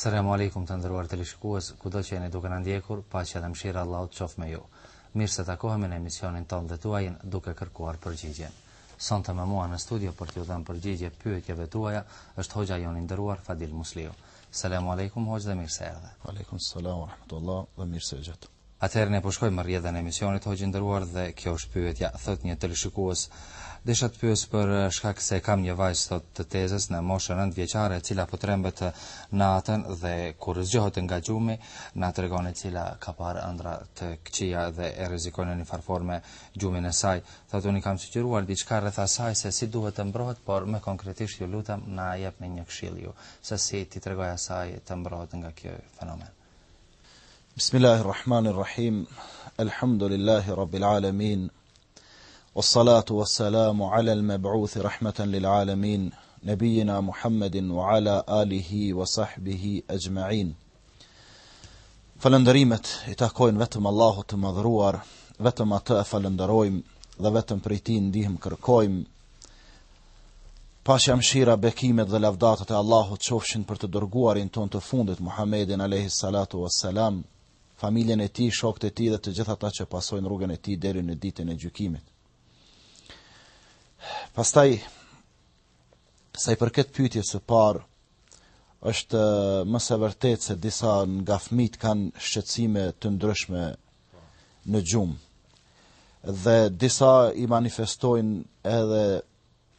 Selamu alejkum të nderuar teleshikues, kudo që jeni duke na ndjekur, paqja dhe mëshira e Allahut qoftë me ju. Mirë se takohemi në emisionin tonë dhe tuajin duke kërkuar përgjigjen. Sonte me mua në studio për t'iu dhënë përgjigje pyetjeve tuaja është hoxha jonë i nderuar Fadil Musliu. Selamu alejkum hoxhë dhe mirë se erdhe. Aleikum selam wa rahmetullah dhe mirë se ju gjeta. Atëherë ne po shkojmë me rrjedhën e emisionit hoxhë i nderuar dhe kjo është pyetja, thotë një teleshikues. Desha të pyes për shkak se kam një vajzë thotë të tezes në moshën 9 vjeçare e cila po trembet natën dhe kur zgjohet nga gjumi na tregon e cila ka parë ëndrra të këqija dhe e rrezikon në një farë forme gjumin e saj. Thotë unë kam sugjeruar diçka rreth asaj se si duhet të mbrohet, por më konkretisht ju lutem na jepni një këshillë ju se si t'i tregoj asaj të mbrohet nga kjo fenomen. بسم الله الرحمن الرحيم الحمد لله رب العالمين والصلاة والسلام على المبعوث رحمة للعالمين نبينا محمد وعلى wa وصحبه أجمعين فلن i اتاكوين وتم الله تم ذروار وتم اتا فلن درويم dhe وتم بريتين ديهم كركويم Paqja, mëshira, bekimet dhe lavdatat e Allahut qofshin për të dërguarin tonë të fundit Muhammedin alayhi salatu wassalam, familjen e tij, shokët e tij dhe të gjithë ata që pasojnë rrugën e tij deri në ditën e gjykimit. Pastaj sa i përket pyetjes së parë, është më se e vërtetë se disa nga fëmijët kanë shqetësime të ndryshme në gjumë dhe disa i manifestojnë edhe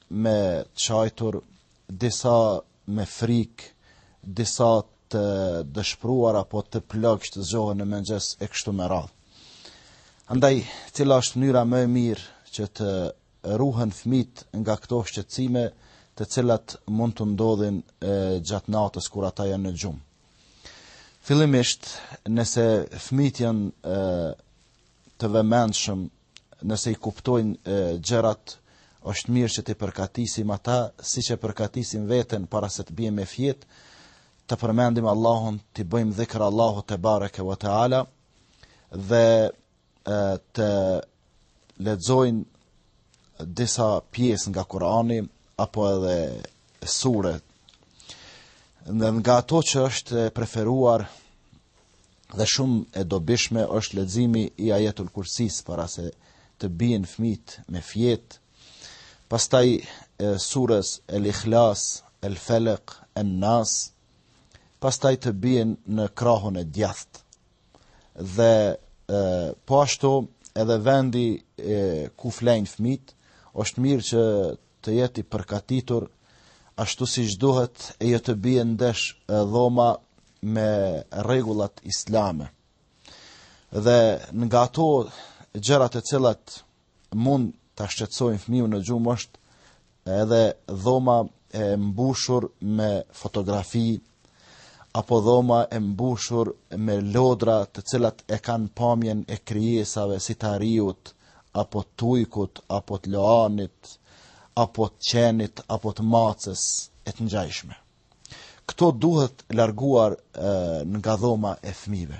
me qajtur, disa me frikë, disa të dëshpruar apo të plogësht zgjohen në mëngjes e kështu me radhë. Andaj, cila është mënyra më e mirë që të ruhen fëmijët nga këto shqetësime të cilat mund t'u ndodhin e, gjatë natës kur ata janë në gjumë. Fillimisht, nëse fëmijët janë të vëmendshëm, nëse i kuptojnë gjërat, është mirë që t'i përgatisim ata, siç e përgatisim veten para se të biem me fjetë, ta përmendim Allahun, t'i bëjmë dhikër Allahut tebareke ve teala, dhe të lexojnë disa pjesë nga Kurani apo edhe sure dhe nga ato që është preferuar dhe shumë e dobishme është leximi i ajetul kursisë para se të bien fëmijët me fjetë pastaj surës el ikhlas el felek en nas pastaj të bien në krahun e djathtë dhe e, po ashtu edhe vendi e, ku flejnë fëmijët, është mirë që të jetë i përgatitur, ashtu siç duhet e jo të bie ndesh e dhoma me rregullat islame. Dhe nga ato gjëra të cilat mund ta shqetësojnë fmijën në gjumë është edhe dhoma e mbushur me fotografi apo dhoma e mbushur me lodra të cilat e kanë pamjen e krijesave si të ariut, apo të ujkut, apo të loanit, apo të qenit, apo të macës, e të ngjajshme. Këto duhet larguar e, nga dhoma e fmive.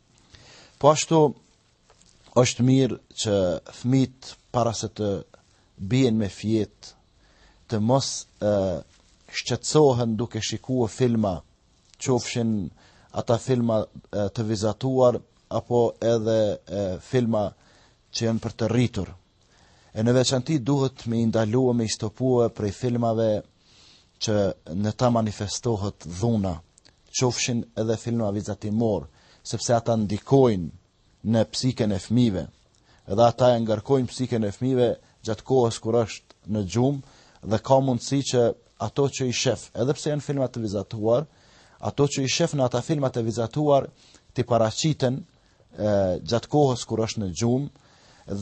Po ashtu është mirë që fmijt para se të bien me fjet të mos e, shqetsohen duke shikua filma, qofshin ata filma e, të vizatuar apo edhe e, filma që janë për të rritur. E në veçanti duhet me i ndalua, me i stopua prej filmave që në ta manifestohet dhuna, qofshin edhe filma vizatimor, sepse ata ndikojnë në psikën e fmive, edhe ata e ngarkojnë psikën e fmive gjatë kohës kur është në gjumë, dhe ka mundësi që ato që i shef, edhe pse janë filma të vizatuar, ato që i shef në ata filmat e vizatuar, të paraqiten gjatë kohës kur është në gjumë,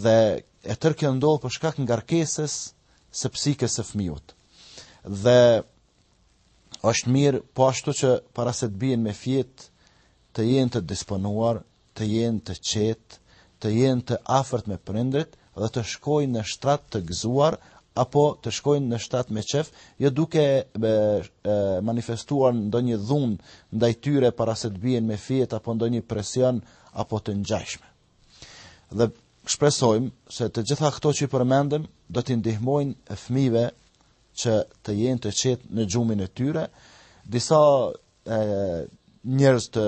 dhe e tërë kjo ndodh për shkak ngarkesës së psikës së fmiut. Dhe është mirë po ashtu që para se të bien me fjet të jenë të disponuar, të jenë të qetë, të jenë të afërt me prindrit dhe të shkojnë në shtrat të gëzuar apo të shkojnë në shtrat me qef, jo duke e, e, manifestuar ndonjë dhunë ndaj tyre para se të bien me fjet apo ndonjë presion apo të ngjashme. Dhe shpresojmë se të gjitha këto që i përmendëm do t'i ndihmojnë fëmijëve që të jenë të qetë në gjumin e tyre. Disa e, njerëz të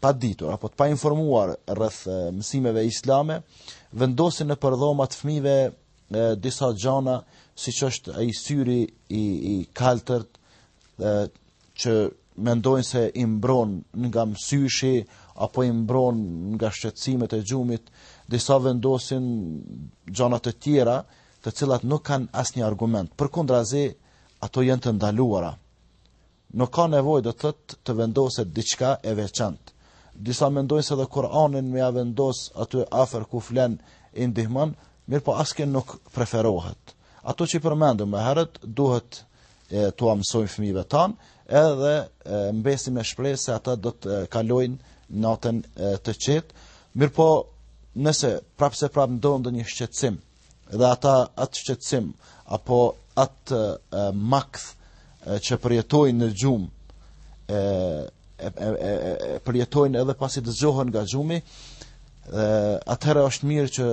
paditur apo të painformuar rreth mësimeve islame vendosin nëpër dhoma të fëmijëve disa gjana siç është ai syri i i kaltërt dhe që mendojnë se i mbron nga mësyshi apo i mbron nga shqetësimet e gjumit, disa vendosin gjëra të tjera, të cilat nuk kanë asnjë argument. Përkundrazi, ato janë të ndaluara. Nuk ka nevojë do të thotë të vendoset diçka e veçantë. Disa mendojnë se edhe Kur'anin me ja vendos aty afër ku flen i ndihmon, mirëpo as kjo nuk preferohet. Ato që i përmendëm më herët duhet e t'ua mësojmë fëmijëve tanë, edhe e, mbesim me shpresë se ata do të kalojnë natën e, të qetë. Mirpo, nëse prapse prap ndodh ndonjë shqetësim dhe ata atë shqetësim apo atë e, makth e, që përjetojnë në gjumë e, e, e, e, e përjetojnë edhe pasi të zgjohen nga gjumi e, atëherë është mirë që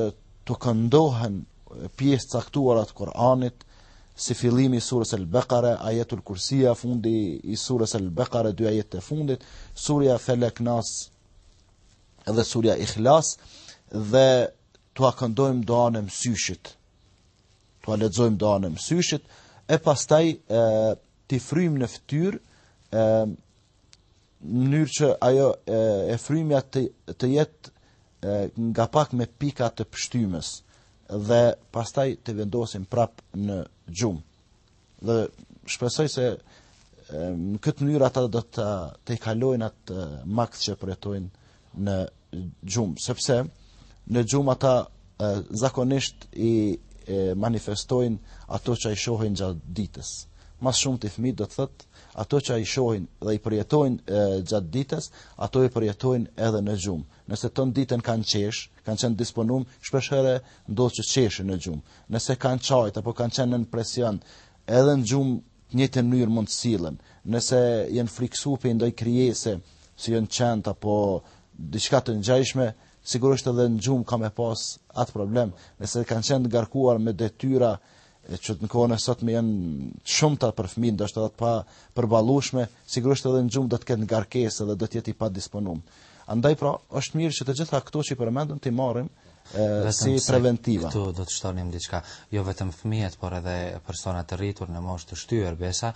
t'u këndohen pjesë caktuara të Kuranit si fillimi i surës Al-Baqara, Ajetul Kursia, fundi i surës Al-Baqara, dy ajetet e fundit, surja Felak Nas dhe surja Ikhlas dhe t'ua këndojmë doan e mësyshit. T'ua lexojmë doan e mësyshit e pastaj e, t'i fryjmë në fytyrë në mënyrë që ajo e, e frymja të, të jetë nga pak me pika të pështymës dhe pastaj t'i vendosim prap në gjumë. Dhe shpresoj se në këtë mënyrë ata do të e kalojnë atë makth që përjetojnë në gjum, sepse në gjum ata zakonisht i manifestojnë ato që i shohin gjatë ditës. Ma s'shumti fmijt do të thotë ato që i shohin dhe i përjetojnë gjatë ditës, ato i përjetojnë edhe në gjumë. Nëse tonë ditën kanë qesh, kanë qenë disponum, shpeshherë ndodh që qeshin në gjumë. Nëse kanë qajt apo kanë qenë nën presion Edhe në gjumë të njëjtën mënyrë mund të sillen. Nëse janë friksu prej ndoj krijese, si janë qentë apo diçka të ngjashme, sigurisht edhe në gjumë ka me pas atë problem. Nëse kanë qenë të ngarkuar me detyra që në kohën e sotme janë shumta për fëmijë, ndoshta edhe të papërballueshme, sigurisht edhe në gjumë do të ketë ngarkesë dhe do të jetë i padisponum. Andaj pra, është mirë që të gjitha këto që i përmendëm t'i marrim si preventiva. Këtu do të shtonim diçka, jo vetëm fëmijët, por edhe persona të rritur në moshë të shtyrë, besa,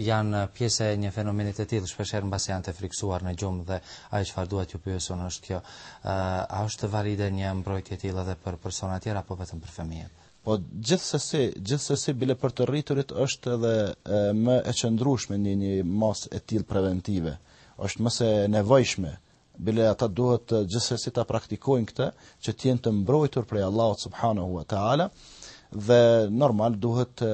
janë pjesë e një fenomeni të tillë, shpesh herë mbase janë të friksuar në gjumë dhe ajo çfarë dua t'ju pyes është kjo, a është valide një mbrojtje e tillë edhe për persona të tjerë apo vetëm për fëmijët? Po gjithsesi, gjithsesi bile për të rriturit është edhe më e qëndrueshme një masë e tillë preventive. Ëh, është më se nevojshme, bile ata duhet gjithsesi ta praktikojnë këtë që të jenë të mbrojtur prej Allahut subhanahu wa taala dhe normal duhet të,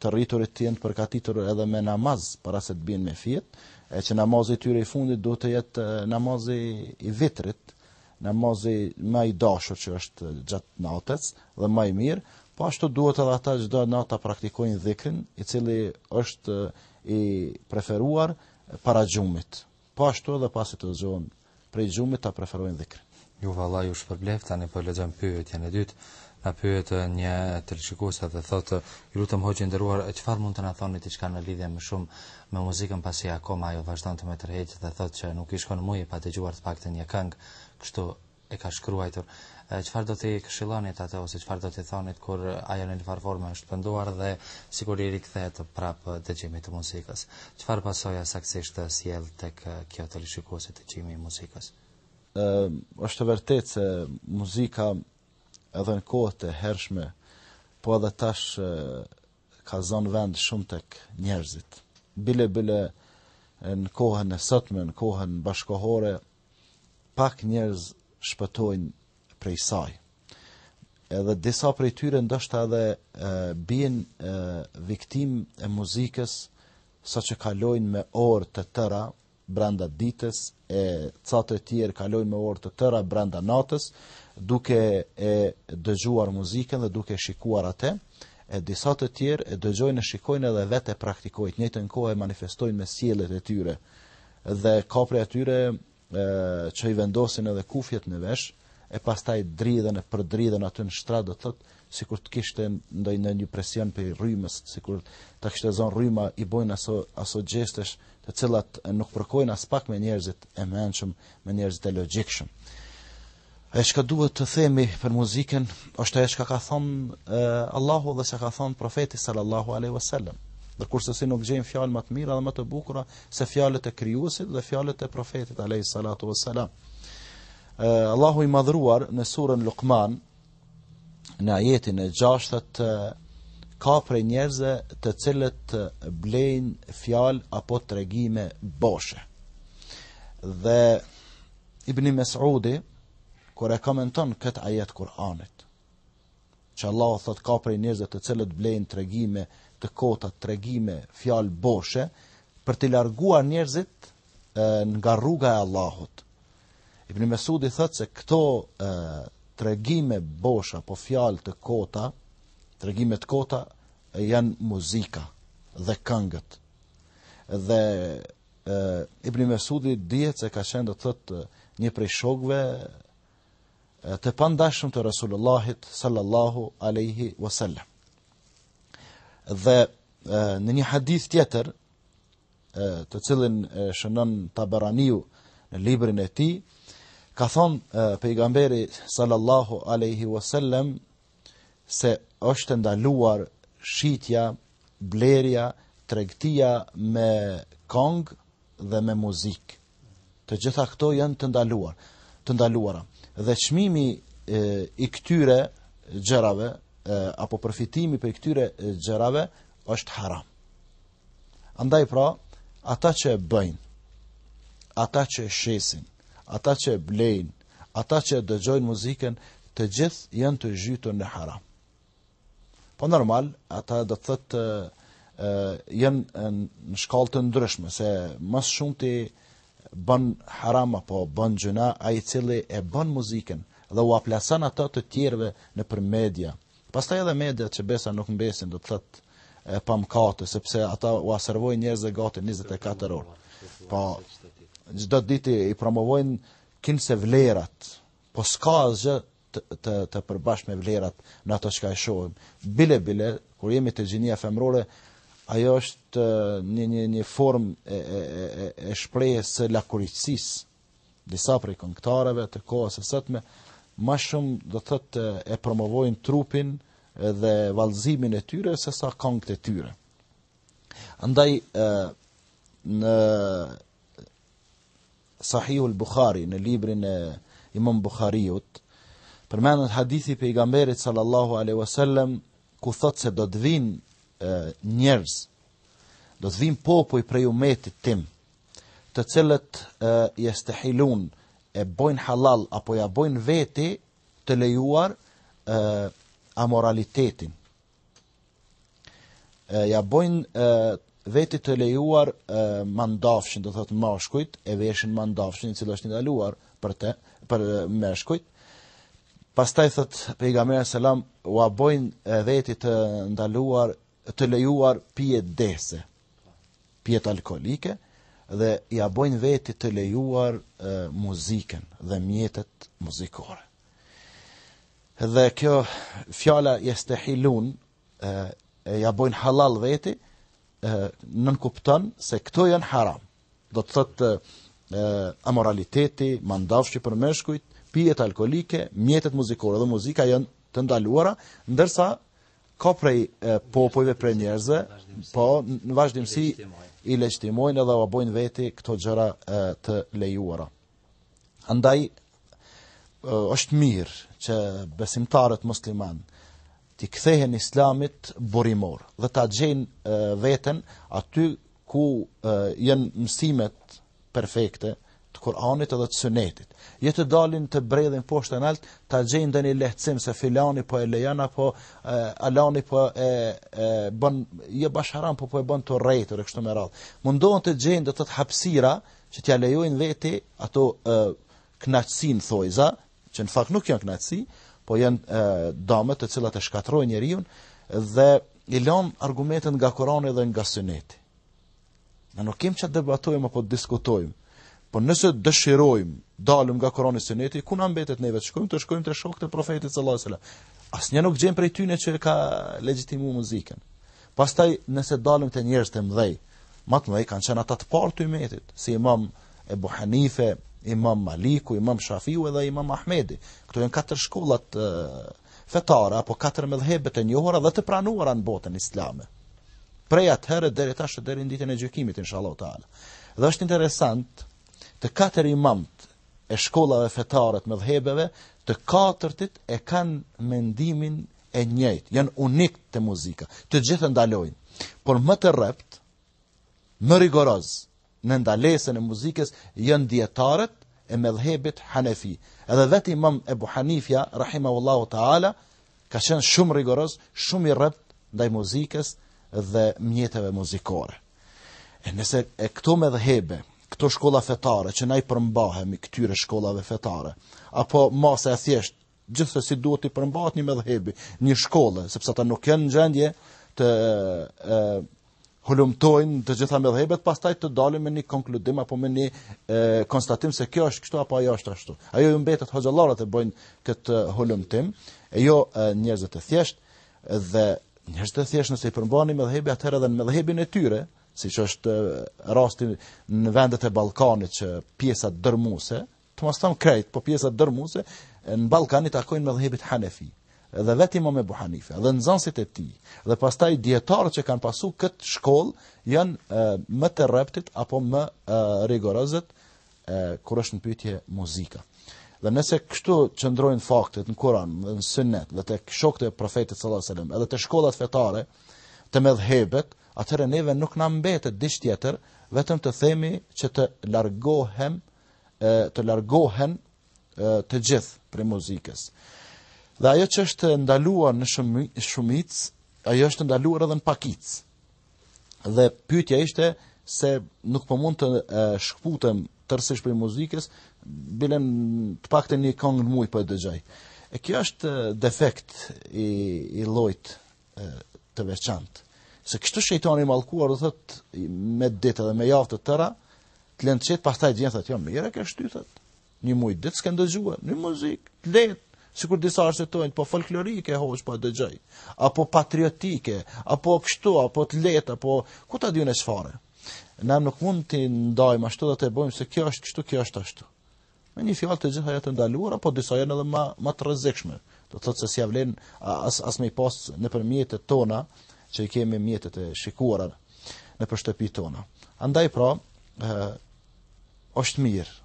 të rriturit të jenë të përgatitur edhe me namaz para se të bien me fjet, e që namazi i tyre i fundit duhet të jetë namazi i vitrit, namazi më i dashur që është gjatë natës dhe më i mirë, po ashtu duhet edhe ata çdo natë ta praktikojnë dhikrin, i cili është i preferuar para gjumit. Po ashtu edhe pasi të zgjohen prej gjumit ta preferojnë dhikrin. Allahu ju shpërbleftë tani po lexojmë pyetjen e dytë. Na pyet një teleshikuese dhe thotë, "Ju lutem hoxhë i nderuar, çfarë mund të na thoni diçka në lidhje më shumë me muzikën pasi akoma ajo vazhdon të më tërheqë dhe thotë që nuk i shkon muji pa dëgjuar të paktën një këngë, kështu e ka shkruajtur. Çfarë do ta këshillonit atë ose çfarë do t'i thonit kur ajo në një farë forme është penduar dhe sikur i rikthehet prapë dëgjimit të muzikës? Çfarë pasoja saktësisht sjell tek kjo teleshikuese dëgjimi i muzikës? Ë, është e vërtetë se muzika edhe në kohët e hershme, po edhe tash ka zon vend shumë tek njerëzit. Bile bile në kohën e sotme, në kohën bashkëkohore, pak njerëz shpëtojnë prej saj. Edhe disa prej tyre ndoshta edhe bien viktimë e muzikës saqë kalojnë me orë të tëra brenda ditës e ca të tjerë kalojnë me orë të tëra brenda natës duke e dëgjuar muzikën dhe duke e shikuar atë e disa të tjerë e dëgjojnë e shikojnë edhe vetë e praktikojnë në të njëjtën kohë e manifestojnë me sjelljet e tyre dhe ka prej atyre që i vendosin edhe kufjet në vesh e pastaj dridhen e përdridhen aty në shtrat do thotë sikur të kishte ndonjë presion prej rrymës sikur ta kishte zon rryma i bojnë aso aso gjestesh të cilat nuk përkojnë aspak me njerëzit e mençëm, me njerëzit e logjikshëm e çka duhet të themi për muzikën është ajo çka ka thon Allahu dhe çka ka thon profeti sallallahu alaihi wasallam dhe kurrsesi nuk gjejmë fjalë më të mira dhe më të bukura se fjalët e krijuesit dhe fjalët e profetit alaihi salatu wasalam Allahu i madhruar në surën Luqman në ajetin e 6 thotë ka prej njerëzve të cilët blejnë fjalë apo tregime boshe. Dhe Ibn Mesudi kur e komenton këtë ajet të Kur'anit, që Allahu thotë ka prej njerëzve të cilët blejnë tregime të kota, tregime fjalë boshe për t'i larguar njerëzit nga rruga e Allahut, Ibn Mesudi thotë se këto e, tregime boshe apo fjalë të kota, tregime të kota e, janë muzika dhe këngët. Dhe e, Ibn Mesudi dihet se ka qenë do të thotë një prej shokëve të pandashëm të Resulullahit sallallahu aleyhi wasallam. Dhe e, në një hadith tjetër, të cilin shënon Tabaraniu në librin e tij, ka thon pejgamberi sallallahu alaihi wasallam se është e ndaluar shitja, blerja, tregtia me kong dhe me muzik. Të gjitha këto janë të ndaluar, të ndaluara. Dhe çmimi i këtyre gjërave apo përfitimi prej këtyre gjërave është haram. Andaj pra, ata që e bëjnë, ata që e shesin, ata që e blejnë, ata që e dëgjojnë muzikën, të gjithë janë të zhytur në haram. Po normal, ata do të thotë janë në shkallë të ndryshme, se ma shumë ti bon haram apo bon gjynah, ai i cili e bon muzikën dhe ua plason atë të tjerve nëpër media, Pastaj edhe mediat që besa nuk mbesin, do të thotë pa mëkate, sepse ata ua servojnë njerëzve gati 24 orë. Po, çdo ditë i promovojnë kinse vlerat, po s'ka asgjë të, të, të përbashkët me vlerat në ato çka e shohim. Bile, bile, kur jemi te gjinia femrore, ajo është një, një, një form e, e, e, e shprehjes së lakuriqësisë, Disa prej kangëtareve të kohës së sotme ma shumë do të thotë e promovojnë trupin dhe vallëzimin e tyre se sa këngët e tyre. Andaj në Sahih al-Bukhari në librin e Imam Buhariut përmendet hadithi i pejgamberit sallallahu alaihi wasallam ku thot se do të vijnë njerëz do të vijnë popuj prej umetit tim të cilët jestehilun e bojnë halal apo ja bojnë veti të lejuar e, amoralitetin. E, ja bojnë e, veti të lejuar e, mandafshin, do thotë meshkujt, e veshin mandafshin, i cili asht i ndaluar për, te, për meshkujt. Pastaj thotë pejgamberi alejhi selam, ua bojnë veti të ndaluar të lejuar pijet dehëse, pijet alkoolike dhe ja bojnë veti të lejuar e, muzikën dhe mjetet muzikore. Dhe kjo fjala jestehilun e, e ja bojnë halal veti e, nënkupton se këto janë haram. Do të thotë amoraliteti, mandafshi për meshkujt, pijet alkoolike, mjetet muzikore dhe muzika janë të ndaluara, ndërsa ka prej popujve, prej njerëzve, po në vazhdimësi i legjitimojnë edhe ua bojnë veti këto gjëra të lejuara. Andaj është mirë që besimtarët musliman t'i kthehen islamit burimor dhe ta gjejnë veten aty ku janë mësimet perfekte të Kur'anit edhe të Sunetit. Jo të dalin të bredhin poshtë nalt, ta gjejnë ndonjë lehtësim se filani po e lejon apo e, alani po e, e bën jo bash haram, po po e bën të urrejtur e kështu me radhë. Mundohen të gjejnë do të, hapësira që t'ja lejojnë veti ato e, knaqësin thonjëza, që në fakt nuk janë knaqësi, po janë damet të cilat e shkatrojnë njeriun dhe i lëm argumentet nga Kurani dhe nga Suneti. Ne nuk kem çka debatojmë apo diskutojmë, po nëse dëshirojmë, dalëm nga Kurani, Suneti, ku na mbetet neve të shkojmë, të shkojmë te shokët e profetit sallallahu alejhi ve selem. Asnjë nuk gjejmë prej tyne që e ka legjitimu muzikën. Pastaj nëse dalëm te njerëz të mdhej, ma të mëdhej kanë qenë ata të parët të ummetit, si imam Ebu Hanife, imam Maliku, imam Shafiu edhe imam Ahmedi. Këto janë katër shkollat fetare, apo katër medhhebet e njohura dhe të pranuara në botën islame. prej atëherë deri tash, deri në ditën e gjykimit inshallah taala. Dhe është interesant të katër imamët e shkollave fetare të medhhebeve, të katërtit e kanë mendimin e njëjtë, janë unik te muzika. Të gjithë ndalojnë, por më të rrept, më rigoroz, në ndalesën e muzikës janë dijetarët e medhhebit hanefi. Edhe vetë Imam Ebu Hanifja, rahimahullahu ta'ala, ka qenë shumë rigoroz, shumë i rrept ndaj muzikës dhe mjeteve muzikore. E nëse e këto medhhebe, këto shkolla fetare që na i përmbahemi këtyre shkollave fetare, apo masa e thjesht Gjithsesi duhet t'i përmbahet një medhhebi, një shkolle, sepse ata nuk janë në gjendje të e, hulumtojnë të gjitha medhhebet, pastaj të dalin me një konkludim apo me një e, konstatim se kjo është kështu apo ajo është ashtu. Ajo ju mbetet hoxhallarët e bëjnë këtë hulumtim, e jo njerëzit e thjesht dhe njerëzit e thjesht nëse i përmbahen medhhebit atëherë edhe në medhhebin e tyre, siç është rasti në vendet e Ballkanit që pjesa dërmuese Të mos them krejt, po pjesa dërmuse, në Ballkan i takojnë medhhebit Hanefi, dhe vetë imam Ebu Hanife, dhe nxanësit e tij, dhe pastaj dijetarët që kanë pasu këtë shkollë, janë më të rreptit, apo më rigorozët, kur është në pyetje muzika. Dhe nëse kështu qëndrojnë faktet në kuran, dhe në sunet, dhe te shokët e profetit sallallahu alejhi ve selem, edhe te shkollat fetare, te medhhebet, atëhere neve nuk na mbetet diç tjetër, vetëm të themi që të largohem e, të largohen e, të gjithë prej muzikës. Dhe ajo që është ndaluar në shumic, ajo është ndaluar edhe në pakic. Dhe pyetja ishte se nuk po mund të e, shkputem tërësisht prej muzikës, bilen të paktën një kongë në mujë po e dëgjoj. E kjo është defekt i, i llojit të veçantë. Se kështu shejtani i mallkuar do thot me ditë dhe me javë të tëra, të lën qetë pastaj thotë jo mirë kështu thot. Një muaj ditë s'ke ndëgjuar, një muzik, lehtë, sikur disa arsyetojnë, po folklorike hoxhë po dëgjoj, apo patriotike, apo kështu, apo të lehtë, apo ku ta di unë çfarë. Ne nuk mund të ndajmë ashtu dhe të bëjmë se kjo është kështu, kjo është ashtu. Me një fjalë të gjitha janë të ndaluara, po disa janë edhe më më të rrezikshme. Do të thotë se s'ia vlen as as me pas në përmjetet tona që i kemi mjetet e shikuara nëpër shtëpitë tona. Andaj pra, ë është mirë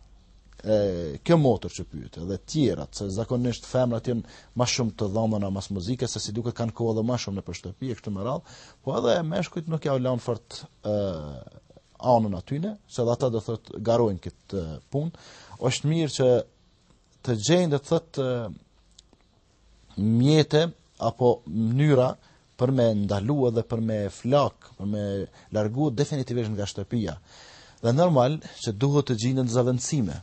e kjo motër që pyet edhe të tjera se zakonisht femrat janë më shumë të dhanuna mas muzike se si duket kanë kohë edhe më shumë në shtëpi e kështu me radh po edhe meshkujt nuk ja ulën fort ë anën atyne, se edhe ata do thot garojnë këtë pun, është mirë që të gjejnë do thot mjete apo mënyra për me ndalu edhe për me flak, për me largu definitivisht nga shtëpia. Dhe normal që duhet të gjinden zavendësime.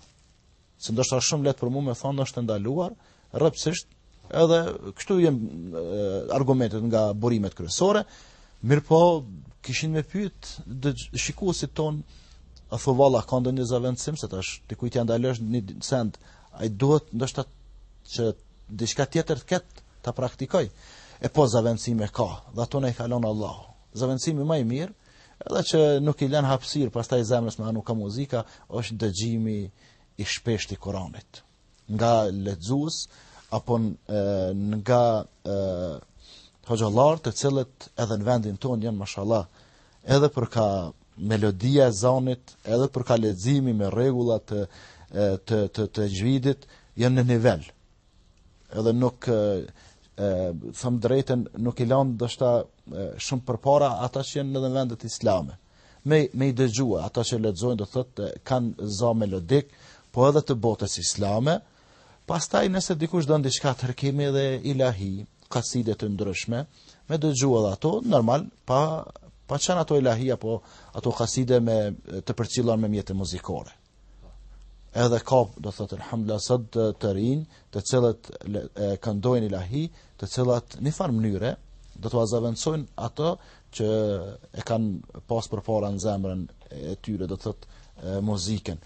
se ndoshta është shumë lehtë për mua me thonë është e ndaluar rreptësisht edhe këto janë argumentet nga burimet kryesore mirëpo kishin me pyet shikuesit tonë a thu valla ka ndonjë zavendësim se tash dikujt ia ndalosh një send ai duhet ndoshta që diçka tjetër të ketë ta praktikojë e po zavendësime ka dhe ato na i ka lon Allahu zavendësimi më i mirë Edhe që nuk i lën hapësirë pastaj zemrës me anu kah muzika, është dëgjimi i shpeshtë i Kuranit. Nga lexues apo nga hoxhallar të cilët edhe në vendin tonë janë mashallah edhe për kah melodia e zonit, edhe për kah leximi me rregulla të të të texhvidit janë në nivel. Edhe nuk e, e, them të drejtën nuk i lanë ndoshta shumë përpara ata që janë edhe në vendet islame. Me me i dëgjua ata që lexojnë do thotë kanë za melodik, po edhe të botës islame. Pastaj nëse dikush don diçka tërhiqet edhe ilahi, kaside të ndryshme, me dëgju edhe ato normal pa pa qenë ato ilahi apo ato kaside me të përcilluar me mjete muzikore. edhe ka do të thotë alhamdulillah sa të rinj, të cilët këndojnë ilahi, të cilat në njëfar mënyre do t'ua zavendësojnë ato që e kanë pas përpara në zemrën e tyre, do të thotë muzikën.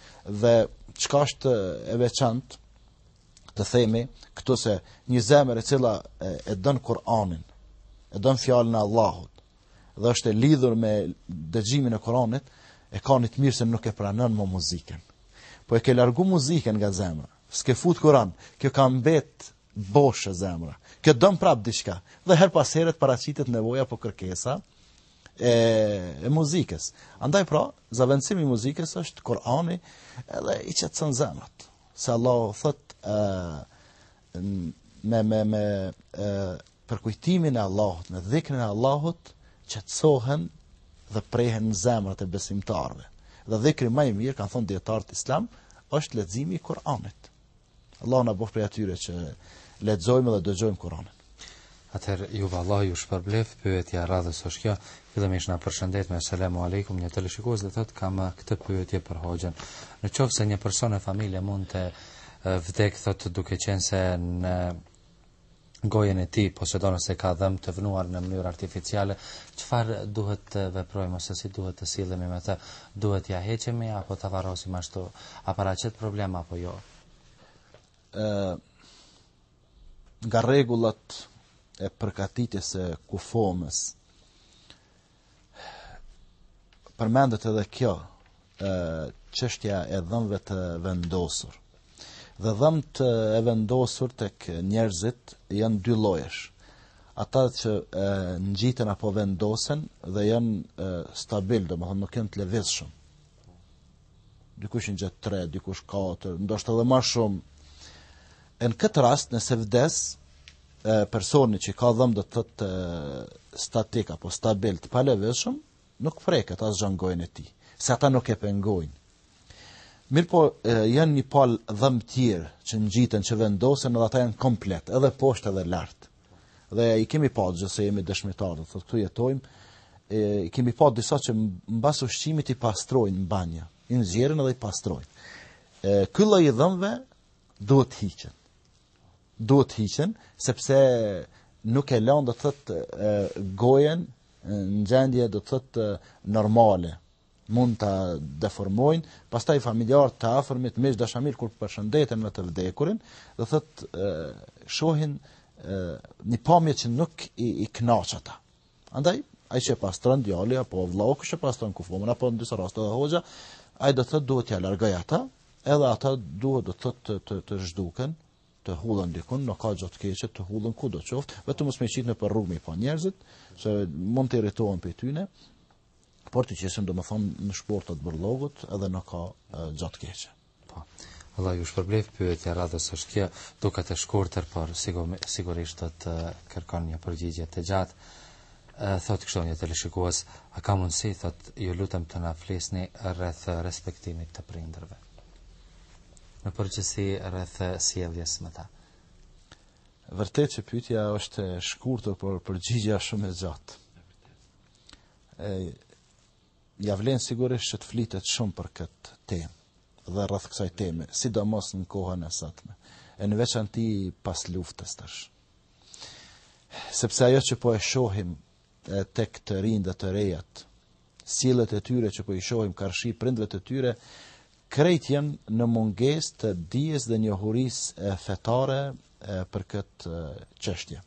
Dhe çka është e veçantë të themi këtu se një zemër e cila e, e don Kur'anin, e don fjalën e Allahut, dhe është e lidhur me dëgjimin e Kuranit, e ka një të mirë se nuk e pranon më muzikën. Po e ke largu muzikën nga zemra, s'ke fut Kuran, kjo ka mbet boshë zemra. Kjo don prap diçka dhe her pas herë të paraqitet nevoja apo kërkesa e, e muzikës. Andaj pra, zavendësimi i muzikës është Kurani dhe i qetson zemrat. Se Allah thot me me me e, përkujtimin e Allahut, me dhikrin e Allahut, qetësohen dhe prehen zemrat e besimtarëve. Dhe dhikri më i mirë, kanë thënë dijetarët islam, është leximi i Kuranit. Allahu na bëftë prej atyre që lexojmë dhe dëgjojmë Kuranin. Atëherë juve Allahu ju shpërbleftë, pyetja e radhës është kjo. Fillimisht na përshëndet me selam aleikum një teleshikues dhe thotë kam këtë pyetje për hoxhën. Në qoftë se një person i familjes tonë vdes thotë duke qenë se në gojën e tij posedon ose ka dhëm të vënduar në mënyrë artificiale, çfarë duhet të veprojmë ose si duhet të sillemi me të? Duhet t'ia heqim apo ta varrosim ashtu? A paraqet problem apo jo? Ëh, nga rregullat e përgatitjes së kufomës përmendet edhe kjo ë çështja e dhëmbëve të vendosur. Dhe dhëmbët e vendosur tek njerëzit janë dy llojesh. Ata që e, ngjiten apo vendosen dhe janë stabil, domethënë nuk janë të lëvizshëm. dikush i ngjet tre, dikush katër, ndoshta edhe ma shumë. E në këtë rast, nëse vdes, personi që i ka dhëmët do të thotë statik apo stabil të palëvizshëm, nuk preket asgjë në gojën e tij, se ata nuk e pengojnë. Mirëpo, janë një palë dhëmë tjerë që ngjiten që vendosen edhe ata janë komplet, edhe poshtë edhe lartë. Dhe i kemi pa gjithë se jemi dëshmitarë, do të thotë këtu jetojmë. E, i kemi pa disa që mbas ushqimit i pastrojnë në banjë, i nxjerrin edhe i pastrojnë. E, ky lloj i dhëmbëve duhet të hiqen. Duhet të hiqen sepse nuk e lënë do të thotë gojen në gjendje do të thotë normale, mund ta deformojnë, pastaj familjarët të afërmit, miq, dashamirë kur përshëndeten me të vdekurin, do thot shohin një pamje që nuk i, i kënaq ata. Andaj ai që pastron djali apo vllau që pastron kufomën apo në disa raste edhe hoxha, ai do thot duhet t'ia largoj ata, edhe ata duhet do thot të të, të zhduken, të hudhen dikun, nuk ka gjë të keqe të hudhen kudo qoftë, vetëm mos me qit nëpër rrugë me i pa njerëzit, se mund të irritohen prej tyne. Por të qiten, domethënë, në shporta të bërllogut edhe nuk ka gjë të keqe. Po. Allah ju shpërbleftë, pyetja e radhës është kjo, duket e shkurtër, por sigurisht do të kërkon një përgjigje të gjatë. Thot kështu një teleshikues, a ka mundësi thot ju lutem të na flisni rreth respektimit të prindërve. Në përgjithësi rreth sjelljes me ta. Vërtet që pyetja është e shkurtër, por përgjigja shumë e gjatë. E, ia vlen sigurisht që të flitet shumë për këtë temë dhe rreth kësaj teme, sidomos në kohën e sotme, e në veçanti pas luftës tash. Sepse ajo që po e shohim e tek të rinjtë dhe të rejat, sjelljet e tyre që po i shohim karshi prindve të tyre, krejt janë në mungesë të dijes dhe njohurisë fetare e, për këtë çështje.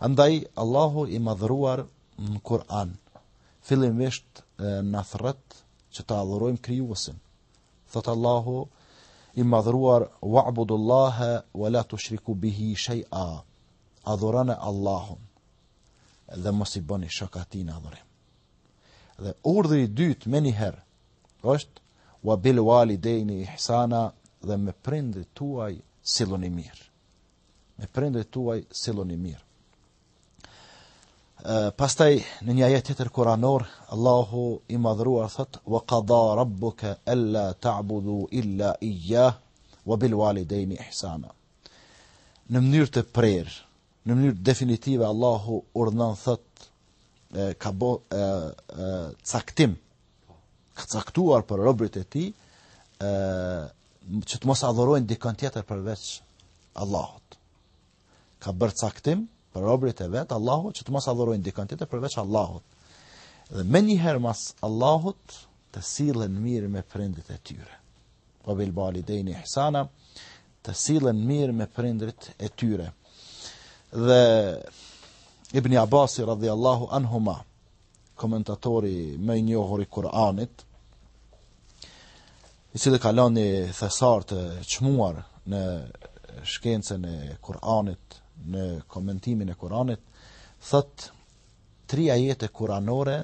Andaj Allahu i madhëruar në Kur'an fillimisht na thërret që ta adhurojmë krijuesin. Thot Allahu i madhëruar wa'budullaha wa la tushriku bihi shay'a. Adhuroni Allahun dhe mos i bëni shok atij në adhurim. Dhe urdhri i dytë menjëherë është wa bil walidaini ihsana dhe me prindit tuaj silluni mirë. Me prindërit tuaj silluni mirë. Pastaj në një ajet tjetër kuranor, Allahu i madhruar thot: "Wa qada rabbuka alla ta'budu illa iyyah wa bil walidayni ihsana." Në mënyrë të prerë, në mënyrë definitive Allahu urdhëron thot ka bo caktim ka caktuar për robërit e tij ë që të mos adhurojnë dikon tjetër përveç Allahut. Ka bërë caktim për robërit e vet Allahu që të mos adhurojnë dikon tjetër përveç Allahut. Dhe menjëherë mas Allahut të sillen mirë me prindit e tyre. Wa bil walidayni ihsana të sillen mirë me prindrit e tyre. Dhe Ibn Abbas radhiyallahu anhuma komentatori më i njohur i Kur'anit, i cili ka lënë një thesar të çmuar në shkencën e Kur'anit, në komentimin e Kur'anit, thot tri ajete kuranore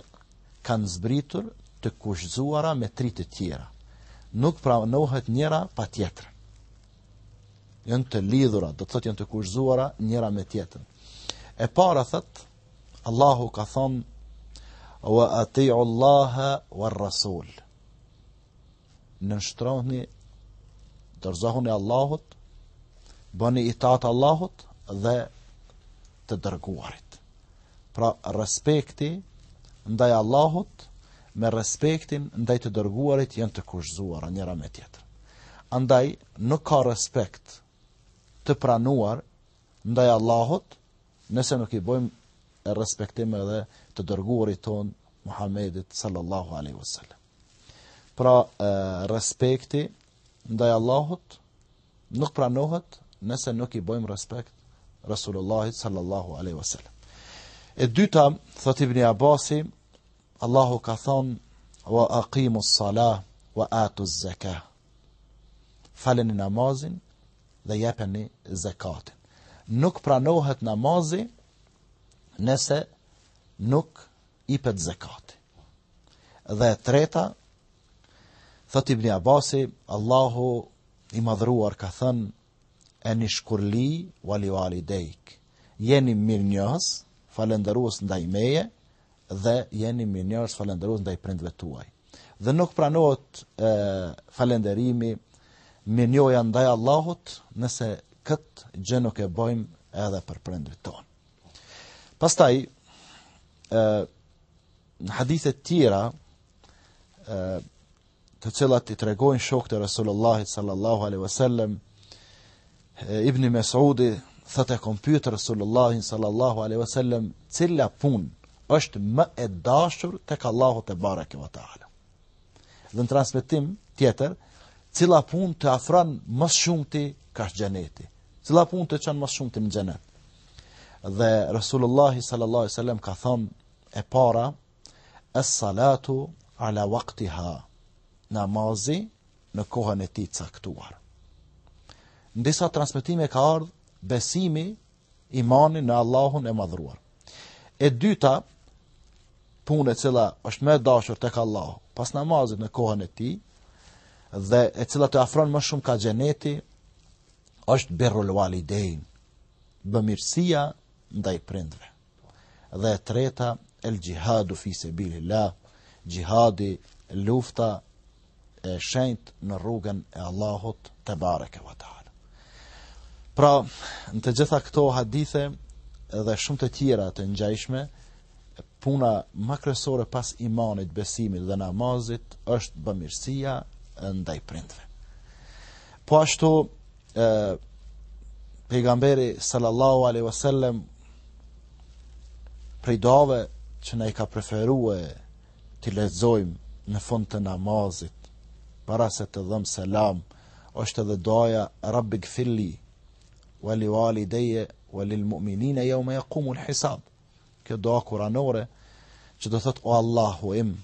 kanë zbritur të kushtëzuara me tri të tjera. Nuk pranohet njëra pa tjetrën. Janë të lidhura, do të thotë janë të kushtëzuara njëra me tjetrën. E para thot Allahu ka thonë, wa ati'u Allaha wa rasul. Nënshtrohuni, dorëzohuni Allahut, bëni itat Allahut dhe të dërguarit. Pra, respekti ndaj Allahut, me respektin ndaj të dërguarit janë të kushtëzuara njëra me tjetër. Andaj, nuk ka respekt të pranuar ndaj Allahut nëse nuk i bëjmë respektim edhe të dërguarit ton Muhammedit sallallahu alaihi wasallam. Pra e, respekti ndaj Allahut nuk pranohet nëse nuk i bëjmë respekt Rasulullah sallallahu alaihi wasallam. E dyta, thot Ibn Abasi, Allahu ka thon wa aqimus salah wa atuz zakah. Faleni namazin dhe jepeni zekatin. Nuk pranohet namazi nëse nuk ipet zekati. Dhe treta, thot Ibn Abasi, Allahu i madhruar ka thën, enishkur li wa li walidejk. Jeni mirënjohës, falenderues ndaj meje, dhe jeni mirënjohës, falenderues ndaj prindve tuaj. dhe nuk pranohet e, falenderimi mirënjohja ndaj Allahut nëse këtë gjë nuk e bëjmë edhe për prindërit tonë. Pastaj ë në hadithe të tjera ë të cilat i tregojnë shokët e Resulullahit sallallahu alaihi wasallam Ibni Mesudi thot e kom pyet Resulullahin sallallahu alaihi wasallam cila pun është më e dashur tek Allahu tebareke ve teala. Dhe në transmetim tjetër, cila pun të afron më shumti kah xheneti. Cila pun të çon më shumti në xhenet. Dhe Resulullahi sallallahu alaihi wasallam ka thon e para es-salatu ala waqtiha. Namazi në kohën e tij të caktuar. Në disa transmetime ka ardh besimi, imani në Allahun e madhruar. E dyta, punë e cila është më e dashur tek Allahu, pas namazit në kohën e tij dhe e cila të afron më shumë kah xheneti, është birrul walidein, bamirësia ndaj prindve. Dhe e treta, el gjihadu fi sebilil-lah, gjihadi lufta e shenjt në rrugën e Allahut tebareke ve teala. Pra, në të gjitha këto hadithe dhe shumë të tjera të ngjajshme, puna më kryesore pas imanit, besimit dhe namazit është bamirësia ndaj prindve. Po ashtu, e pejgamberi sallallahu alaihi wasallam prej duave që na i ka preferue të lexojmë në fund të namazit para se të japim selam është edhe duaja rabbigfir li ve li validejje ve lil mu'minine jeume jekumul hisab kjo dua kuranore që do thot o Allahu im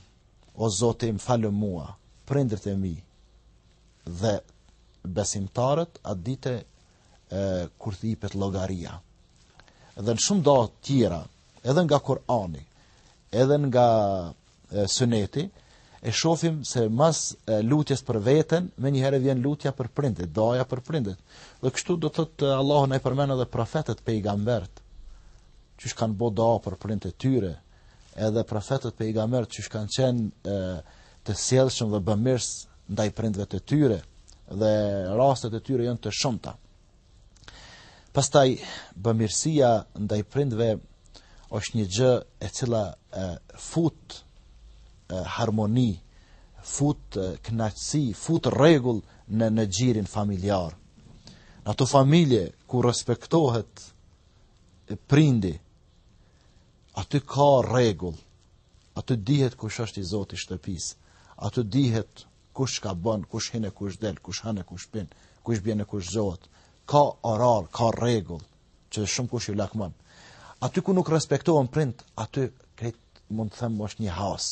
o Zoti im falë mua prindrët e mi dhe besimtarët atë dite kur të jipet llogaria. Dhe në shumë dua tjera, edhe nga Kurani, edhe nga e, suneti, e shofim se mas e, lutjes për veten, me njëherë vjen lutja për prindit, duaja për prindit. Dhe kështu do thotë Allahu na i përmend edhe profetët pejgamberët, që si kanë bo dua për prindit e tyre, edhe profetët pejgamberët që si kanë qenë e, të sjellshëm dhe bamirës ndaj prindve të tyre dhe rastet e tyre janë të shumta. Pastaj bamirësia ndaj prindve është një gjë e cila e, fut e, harmoni, fut kënaqësi, fut rregull në në gjirin familjar. Në ato familje ku respektohet prindi, Aty ka rregull. Aty dihet kush është i zoti i shtëpisë. Aty dihet kush çka bën, kush hyn e kush del, kush han e kush pin, kush bjen e kush zgjohet. Ka orar, ka rregull që shumë kush i lakmon. Aty ku nuk respektohen prindt, aty krejt mund të them është një kaos.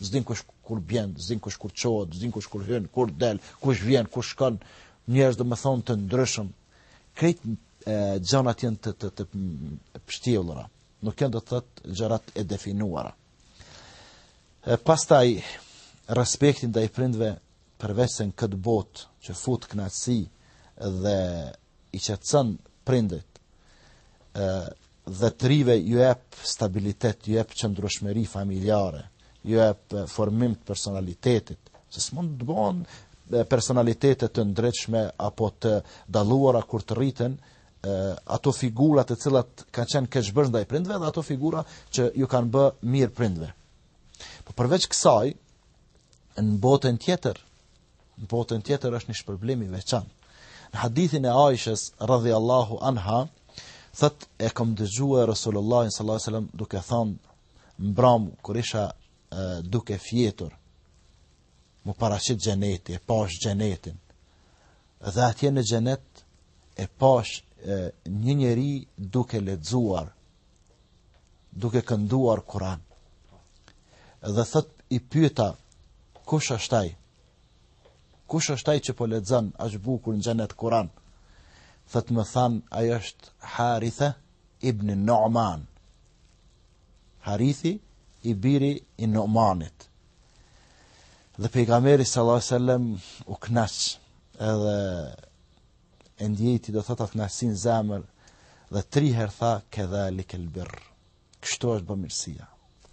Zdin kush kur bjen, zdin kush kur çohet, zdin kush kur hyn, kur del, kush vjen, kush shkon, njerëz do me thonë të ndryshëm. Krejt gjanat janë të, të, të, të pështjellura, nuk janë do të thotë gjarat e definuara. E, pastaj, respekti ndaj prindve, përveç se në këtë botë që fut knaqësi dhe i qetëson prindrit dhe të rinjve ju jep stabilitet, ju jep qëndrueshmëri familjare, ju jep formim të personalitetit, se s'mund të bëhen personalitete të ndritshme apo të dalluara kur të rriten ato figura të cilat kanë qenë keqbërës ndaj prindve dhe ato figura që ju kanë bë mirë prindve. Po përveç kësaj në botën tjetër Në botën tjetër është një shpërblim i veçantë. Në hadithin e Aishës radhiyallahu anha, thot e kam dëgjuar Resulullah sallallahu alaihi wasallam duke thënë mbram kur isha duke fjetur m'u paraqit xheneti, e pash xhenetin. Dhe atje në xhenet e pash një njeri duke lexuar duke kënduar Kur'an. Dhe thot i pyeta kush është ai? Kush është ai që po lexon aq bukur në xhenet Kur'an? Thot më than ai është Haritha ibn Nu'man. Harithi i biri i Nu'manit. Dhe pejgamberi sallallahu alajhi wasallam u knaq edhe e ndjejti do thot atë kënaqësi në zemër dhe tri herë tha kedhalik el birr. Kështu është bamirësia.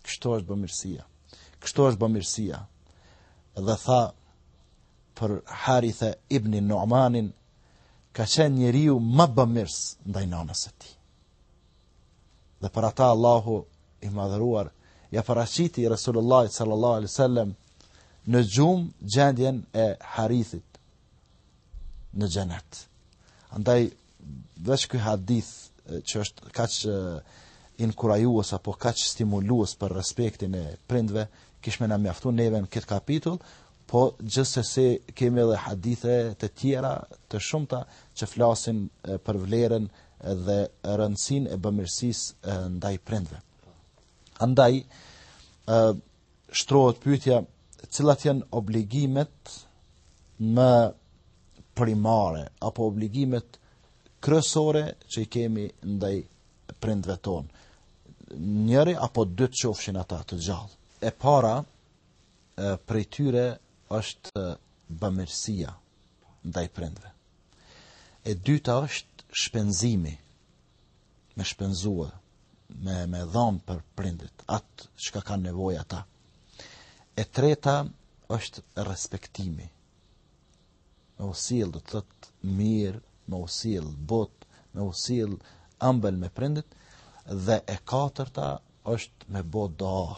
Kështu është bamirësia. Kështu është bamirësia. Dhe tha për Haritha ibn Nu'manin ka qenë njeriu më bamirës ndaj nënës së tij. Dhe për ata Allahu i madhëruar ja paraqiti Resulullah sallallahu alaihi wasallam në gjumë gjendjen e Harithit në xhenet. Andaj veç ky hadith që është kaq inkurajues apo kaq stimulues për respektin e prindve, kish me na mjaftu neve në këtë kapitull, po gjithsesi kemi edhe hadithe të tjera të shumta që flasin për vlerën dhe rëndësinë e bamirësisë ndaj prindve. Andaj shtrohet pyetja cilat janë obligimet më primare apo obligimet kryesore që i kemi ndaj prindve tonë. Njëri apo dytë qofshin ata të gjallë. E para prej tyre është bamirësia ndaj prindve. E dyta është shpenzimi me shpenzue, me, me dhonë për prindit, atë që çka kanë nevojë ata. E treta është respektimi. Me u sill do të thotë mirë, me u sill butë, me u sill ambël me prindit, dhe e katërta është me bo dua.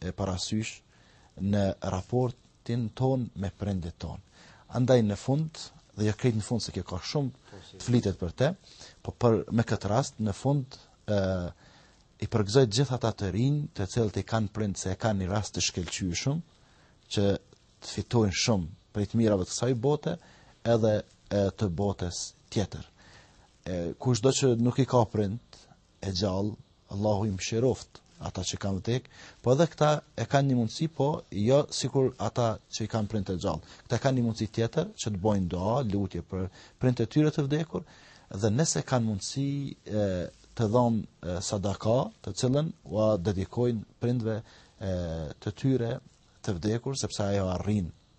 e parasysh në raportin ton me prindët ton. Andaj në fund, dhe jo krejt në fund se kjo ka shumë po, të flitet për te, po për me këtë rast në fund ë i përgëzoj të gjithë ata të rinj, të cilët i kanë prind se e kanë një rast të shkëlqyeshëm që të fitojnë shumë prej të mirave të kësaj bote edhe e, të botes tjetër. E, kushdo që nuk i ka prind, e gjallë, Allahu i mëshiroftë ata që kanë vdek, po edhe këta e kanë një mundësi, po jo sikur ata që i kanë prindt e gjallë. Këta kanë një mundësi tjetër që të bëjnë dua, lutje për prindt e tyre të vdekur dhe nëse kanë mundësi e, të dhonë sadaka, të cilën ua dedikojnë prindve e, të tyre të vdekur sepse ajo arrin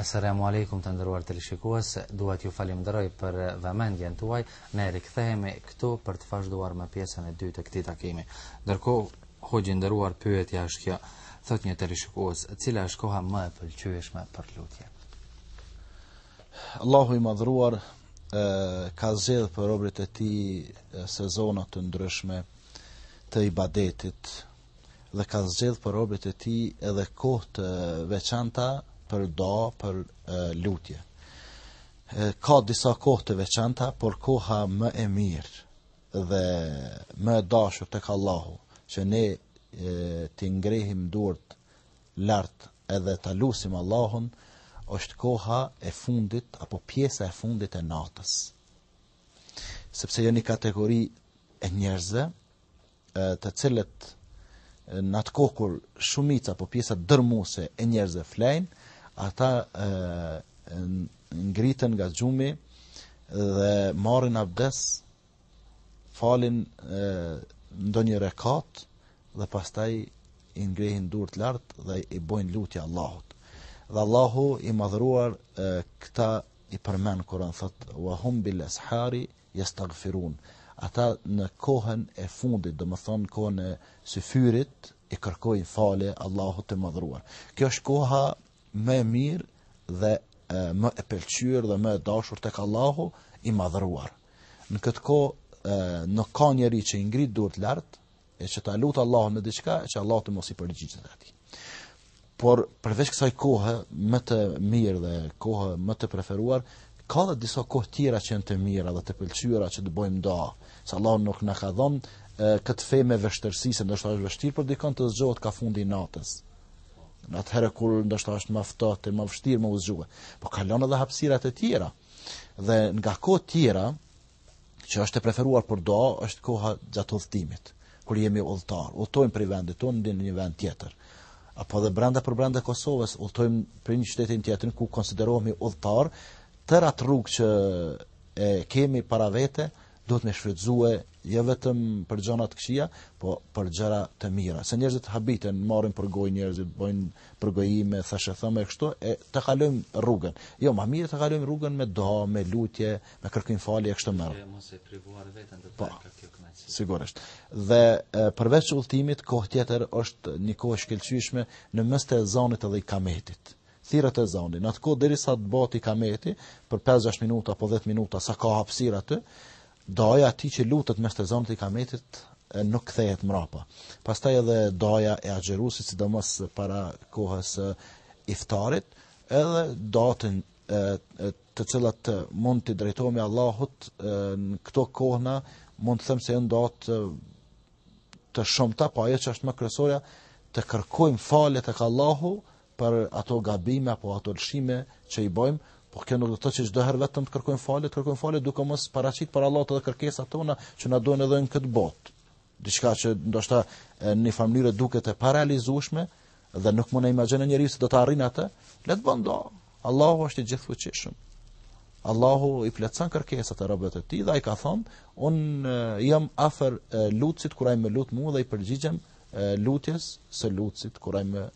Esselamu alejkum të nderuar teleshikues, duhet t'ju falënderoj për vëmendjen tuaj, ne rikthehemi këtu për të vazhduar me pjesën e dytë të këtij takimi. Ndërkohë, hoxhë i nderuar pyetja është kjo, thotë një teleshikues, cila është koha më e pëlqyeshme për lutje? Allahu i madhëruar, ka zgjedh për robrit e tij sezona të ndryshme të ibadetit dhe ka zgjedh për robrit e tij edhe kohë të veçanta për dua, për e, lutje. E, ka disa kohë të veçanta, por koha më e mirë dhe më e dashur tek Allahu që ne t'i ngrehim duart lart Edhe ta lusim Allahun është koha e fundit apo pjesa e fundit e natës. Sepse janë një kategori e njerëzve të cilët në atë kohë kur shumica apo pjesa dërrmuese e njerëzve flejnë, ata ngriten nga gjumi dhe marrin abdes falin ndonjë rekat dhe pastaj i ngrehin durt lart dhe i bojnë lutje Allahut. Dhe Allahu i madhëruar këta i përmend në Kuran thotë wa hum bil ashari yastaghfirun. Ata në kohën e fundit, domethonë kohën e syfyrit, i kërkojnë falje Allahut të madhëruar. Kjo është koha Më e mirë dhe e, më e pëlqyer dhe më e dashur tek Allahu i madhëruar. Në këtë kohë nuk ka njeri që i ngrit duart lart e që ta lut Allahun me diçka që Allahu të mos i përgjigjet atij. Por përveç kësaj kohe më të mirë dhe kohe më të preferuar, ka dhe disa kohë tjera që janë të mira dhe të pëlqyera që të bëjmë dua. Se Allahu nuk na ka dhënë këtë fe me vështirësi, se ndoshta është vështirë për dikon të zgjohet kah fundi i natës. Atëherë kur ndoshta është më ftohtë, më vështirë me u zgju, po ka lon edhe hapësira të tjera. Dhe nga kohët tjera që është e preferuar për dua, është koha gjatë udhëtimit, kur jemi udhëtar, udhëtojmë prej vendit tonë në një vend tjetër. Apo dhe brenda për brenda Kosovës, udhëtojmë prej një qyteti në tjetër ku konsiderohemi udhëtar, tërë atë rrugë që e kemi para vete, duhet me shfrytëzue jo vetëm për gjëra të këqija, po për gjëra të mira. Se njerëzit habiten, marrin për gojë njerëzit, bëjnë përgojime, thashetheme kështu e të kalojmë rrugën. Jo, më mirë të kalojmë rrugën me dua, me lutje, me kërkim falje kështu më. Jo, mos e privuar veten do të po, ka kjo kënaqësi. Sigurisht. Dhe e, përveç udhëtimit, kohë tjetër është një kohë e shkëlqyeshme në mes të ezanit edhe ikametit. Thirret ezani. Në atë kohë derisa të bëhet ikameti, për pesë gjashtë minuta apo dhjetë minuta sa ka hapësirë aty, duaja e atij që lutet mes ezanit dhe ikametit nuk kthehet mrapa. Pastaj edhe duaja e agjëruesit, sidomos para kohës së iftarit, edhe duatë me të cilat mund t'i drejtohemi Allahut në këto kohëna, mund të them se janë dua të shumta, po ajo që është më kryesorja, të kërkojmë falje tek Allahu për ato gabime apo ato lëshime që i bëjmë, por kjo nuk do të thotë që çdo herë vetëm të kërkojmë falje, të kërkojmë falje duke mos paraqitur para Allahut edhe kërkesat tona që na duhen edhe në këtë botë. Diçka që ndoshta në një farë mënyrë duket e parealizueshme dhe nuk mund ta imagjinojë njeriu se do ta arrijë atë, le të bën dua. Allahu është i gjithfuqishëm. Allahu i plotëson kërkesat e robëve të tij dhe ai ka thonë, un jam afër lutësit kur ai më lut mua dhe i përgjigjem lutjes së lutësit kur ai më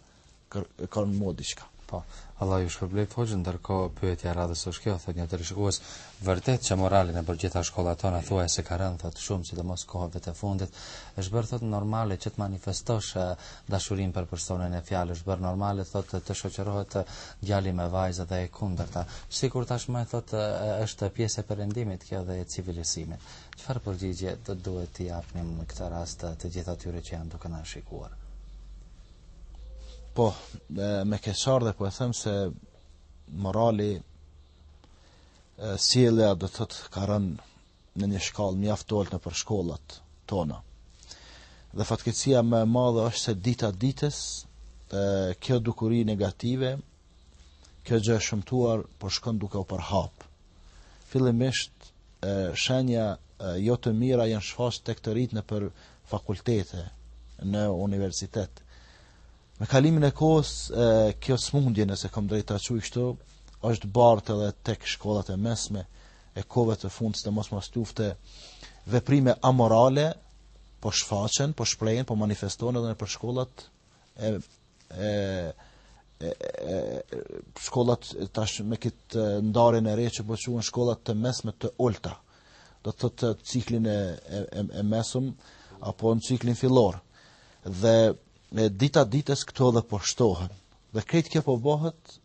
kërkon mua diçka. Po. Allah ju shpërbleft hoxhë, ndërkohë pyetja e radhës është kjo, thotë një teleshikues, vërtet që morali nëpër gjitha shkollat tona thuajse ka rënë, thotë shumë, sidomos kohëve të fundit, është bërë, thotë, normale që të manifestosh dashurinë për personin në fjalë, është bërë normale, thotë, të shoqërohet djali me vajzë dhe e kundërta. Sikur tashmë, thotë, është pjesë e perëndimit kjo dhe e civilizimit. Çfarë përgjigje do duhej t'u jepnim në këtë rast të gjithë atyre që janë duke na shikuar? Po, me keqardhje po e them se morali sjellja do të thotë ka rënë në një shkallë mjaft të ulët nëpër shkollat tona. Dhe fatkeqësia më e madhe është se dita ditës e, kjo dukuri negative, kjo gjë e shëmtuar po shkon duke u përhap Fillimisht shenja jo të mira janë shfaqë tek të rinjtë nëpër fakultete, në universitet. Me kalimin e kohës, kjo smundje nëse kam drejt ta quaj kështu, është bartë edhe tek shkollat e mesme e kohëve të fundit sidomos kjo tufë veprime amorale po shfaqen, po shprehen, po manifestohen edhe nëpër shkollat e shkollat tash me këtë ndarjen e re që po quhen shkolla të mesme të ulta. Do të thotë në ciklin e e, e mesëm apo në ciklin fillor. Dhe e, dita ditës këto dhe po shtohen. Dhe krejt kjo po bëhet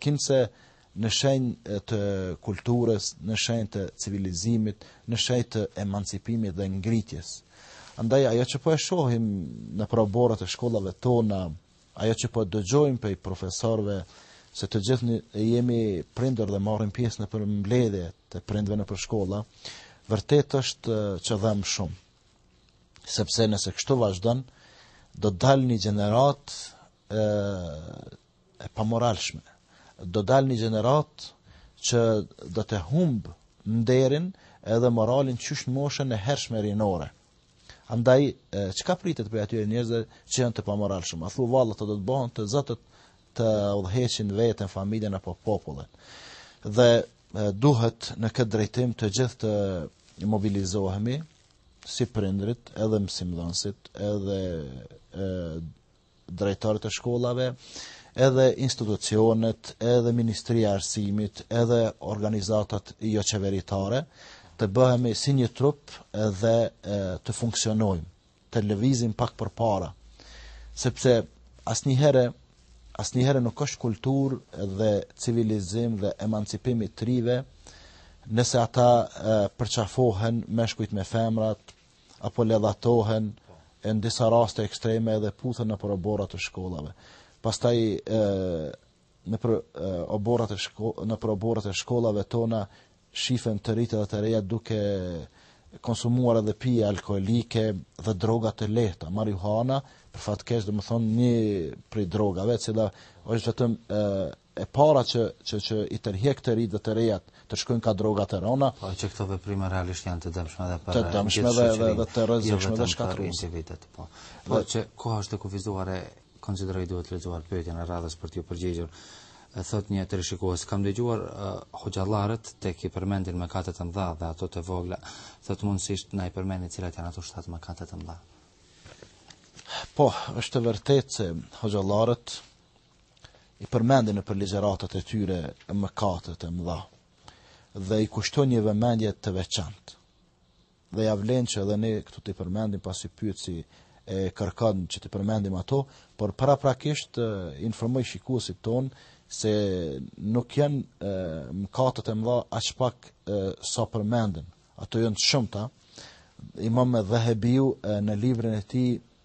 kinse në shenjë të kulturës, në shenjë të civilizimit, në shenjë të emancipimit dhe ngritjes. Andaj ajo që po e shohim nëpër oborret e shkollave tona, ajo që po dëgjojmë prej profesorëve se të gjithë jemi prindër dhe marrim pjesë në përmbledhje të prindëve nëpër shkolla, vërtet është që dhemb shumë. Sepse nëse kështu vazhdon, do të dalë një gjeneratë e pamoralshme. Do dalë një gjeneratë që do të humbë nderin edhe moralin qysh në moshën e hershme rinore. Andaj, çka pritet prej atyre njerëzve që janë të pamoralshme? A thu vallë do të bëhen të zotët të udhëheqin veten, familjen apo popullin. Dhe duhet në këtë drejtim të gjithë të mobilizohemi, si prindërit, edhe mësimdhënësit, edhe drejtorët e shkollave, edhe institucionet, edhe Ministria e Arsimit, edhe organizatat joqeveritare, të bëhemi si një trup dhe të funksionojmë, të lëvizim pak përpara, sepse asnjëherë asnjëherë nuk është kulturë dhe civilizim dhe emancipim i të rinjve nëse ata përqafohen meshkujt me femrat, apo ledhatohen e në disa raste ekstreme edhe puthen nëpër oborret e shkollave. Pastaj e, nëpër oborret e shkollave, nëpër oborret e shkollave tona shifen të rinjtë dhe të rejat duke konsumuar edhe pije alkoolike dhe droga të lehta, marihuana, për fat të keq domethënë një prej drogave, cila është vetëm e, E para që që që i tërhjek të rinjtë dhe të rejat të shkojnë kah drogat e rëna. Pasi që këto veprime realisht janë të dëmshme edhe për të dëmshme dhe edhe dhe të rrezikshme jo dhe shkatërruese individit. Po. Pasi që koha është e kufizuar e konsideroj duhet lexuar pyetjen e radhës për t'iu përgjigjur. E thotë një teleshikues, kam dëgjuar uh, hoxhallarët tek i përmendin mëkatet e mdha dhe ato të vogla, thotë mundësisht na i përmendni cilat janë ato shtatë mëkatet e mdha. Po, është vërtet se hoxhallarët i përmendin nëpër ligjëratat e tyre e mëkatet e mëdha dhe i kushtojnë një vëmendje të veçantë. Dhe ia vlen që edhe ne këtu t'i përmendim pasi pyetësi e kërkon që t'i përmendim ato, por paraprakisht informoj shikuesit tanë se nuk janë mëkatet e mëdha aq pak sa përmenden. Ato janë të shumta. Imam Dhehebiu në librin e tij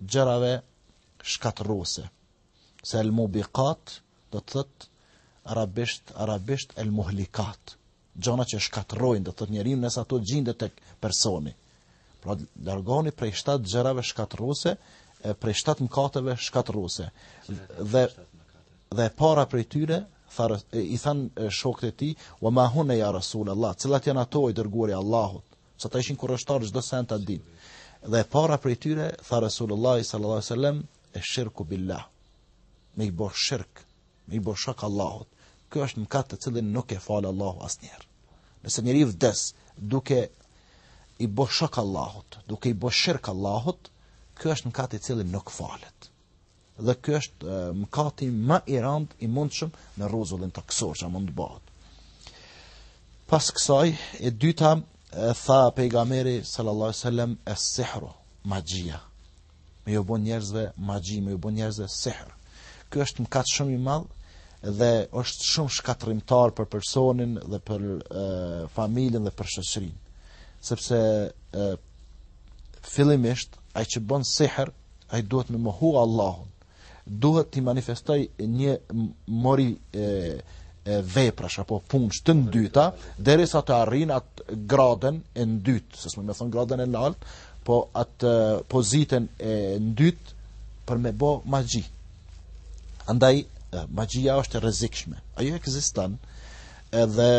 gjërave shkatërruese. Se el mubikat do të thot arabisht, arabisht el muhlikat. Gjana që shkatërrojnë do të thot njeriu nëse ato gjinde tek personi. Pra largoni prej shtat gjërave shkatërruese, prej shtat mëkateve shkatërruese. Dhe dhe e para prej tyre tha, i thanë shokët e tij, "Wa ma hunna ya Rasulullah?" Cilat janë ato i dërguari i Allahut? sa ishin kureshtarë çdo sen ta dinë. Dhe e para prej tyre tha Resulullah sallallahu alaihi wasallam esh-shirku billah. Me i bë shirk, me i bë shok Allahut. Ky është mëkat të cilin nuk e fal Allahu asnjëherë. Nëse njeriu vdes duke i bë shok Allahut, duke i bë shirk Allahut, ky është mëkat i cili nuk falet. Dhe ky është mëkati më i rëndë i mundshëm në rruzullin tokësor që mund të bëhet. Pas kësaj e dyta e tha pejgamberi sallallahu alajhi wasallam es-sihru, magjia. Me ju bë njerëzve magji, me ju bë njerëzve sihr. Ky është mëkat shumë i madh dhe është shumë shkatrimtar për personin dhe për e, familjen dhe për shoqërinë. Sepse e, fillimisht ai që bën sihr ai duhet me mohu Allahun. Duhet të manifestoj një mori e, e veprash apo punësh të ndyta derisa të arrin atë gradën e ndytë, se s'mun me thon gradën e lart, po atë pozitën e ndytë për me bë magji. Andaj magjia është e rrezikshme. Ajo ekziston edhe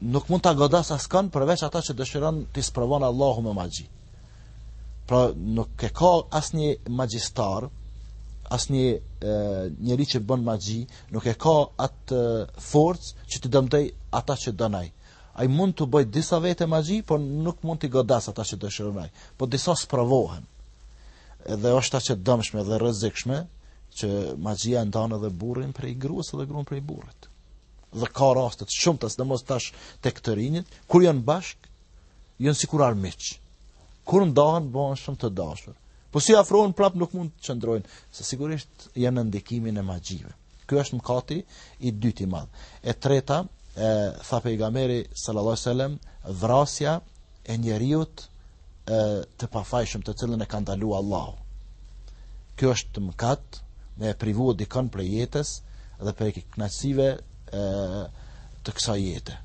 nuk mund ta godas askënd përveç ata që dëshiron të sprovon Allahu me magji. Pra nuk e ka asnjë magjistar, asnjë njeri që bën magji, nuk e ka atë forcë që të dëmtoj ata që don ai. Ai mund të bëj disa vetëve magji, por nuk mund të godas ata që dëshiron ai. Po disa sprovohen. Edhe është aq e dëmshme dhe e rrezikshme që magjia ndan edhe burrin prej gruas dhe gruan prej burrit. Dhe ka raste të shumta, sidomos tash tek të rinjtë, kur janë bashk, Janë sikur armiq. Kur ndahen, bëhen shumë të dashur. Po si afrohen prap nuk mund të qëndrojnë, se sigurisht janë në ndikimin e magjive. Ky është mëkati i dytë i madh. E treta, e tha pejgamberi sallallahu alajhi wasallam, vrasja e njeriut të pafajshëm të cilën e ka ndaluar Allahu. Ky është mëkat me e privu dikon prej jetës dhe prej kënaqësive e, të kësaj jete.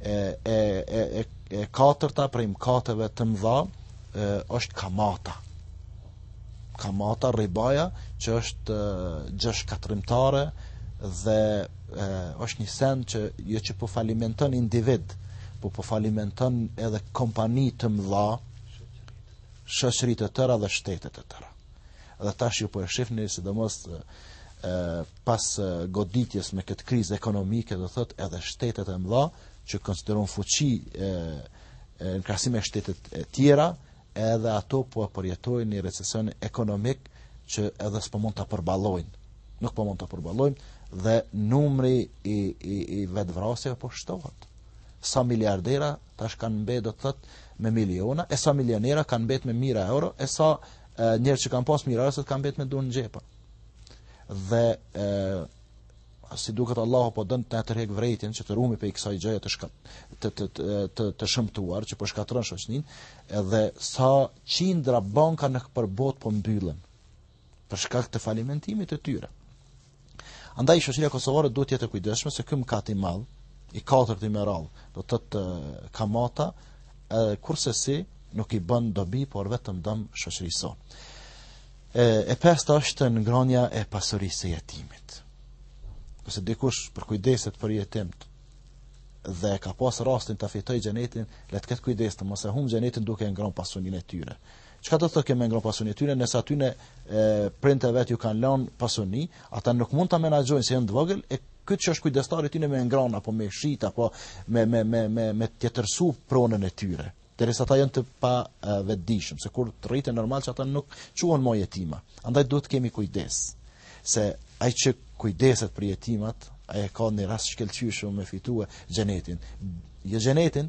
E, e, e, e, e katërta prej mkateve të mdha e, është kamata. Kamata ribaja që është gjë shkatrrimtare dhe e, është një sen që jo që po falimenton individ, po po falimenton edhe kompani të mdha, shoqëri të tëra dhe shtete të tëra. Dhe tash ju po e shifni, sidomos pas goditjes me këtë krizë ekonomike, do thot edhe shtetet e mëdha që konsiderohen fuqi e, e në krahasim me shtetet e tjera, edhe ato po përjetojnë një recesion ekonomik që edhe s'po mund ta përballojnë. Nuk po mund ta përballojnë dhe numri i, i, i vetëvrasjeve po shtohet. Sa miliardera Tash kanë mbet do thot me miliona, e sa milionera kanë mbet me mijëra euro, e sa njerëz që kanë pas mijëra euro kanë mbet me dorë në xhepa. Dhe e, si duket Allahu po don t'na tërheq vërejtjen që të ruhmi pej kësaj gjëje të shkat të të të të shëmtuar që po shkatërron shoqninë edhe sa qindra banka nëpër botë po mbyllen për shkak të falimentimit të tyre. Andaj shoqëria kosovare duhet të jetë e kujdesshme se ky mëkat i madh, i katërt me radhë, do të thotë kamata, edhe kurrsesi nuk i bën dobi, por vetëm dëm shoqërisë sonë. E, e pesta është ngrënia e pasurisë së jetimit. Nëse dikush përkujdeset për jetimt dhe ka pas rastin ta fitojë xhenetin, le të ketë kujdes të mos e humb xhenetin duke e ngron pasurinë e tyre. Çka do të thotë me ngron pasuninë e tyre, nëse atyne prindt e vet iu kanë lënë pasuni, ata nuk mund ta menaxhojnë se janë të vogël e ky që është kujdestar i tyre me ngron apo me shit apo me me me me me tjetërsu pronën e tyre. Derisa ata janë të pavetëdijshëm, se kur të rriten normal që ata nuk quhen më jetima. Andaj duhet të kemi kujdes se ai që kujdeset për jetimat, ai e ka një rast t'shkëlqyeshëm me fitue xhenetin. Jo xhenetin,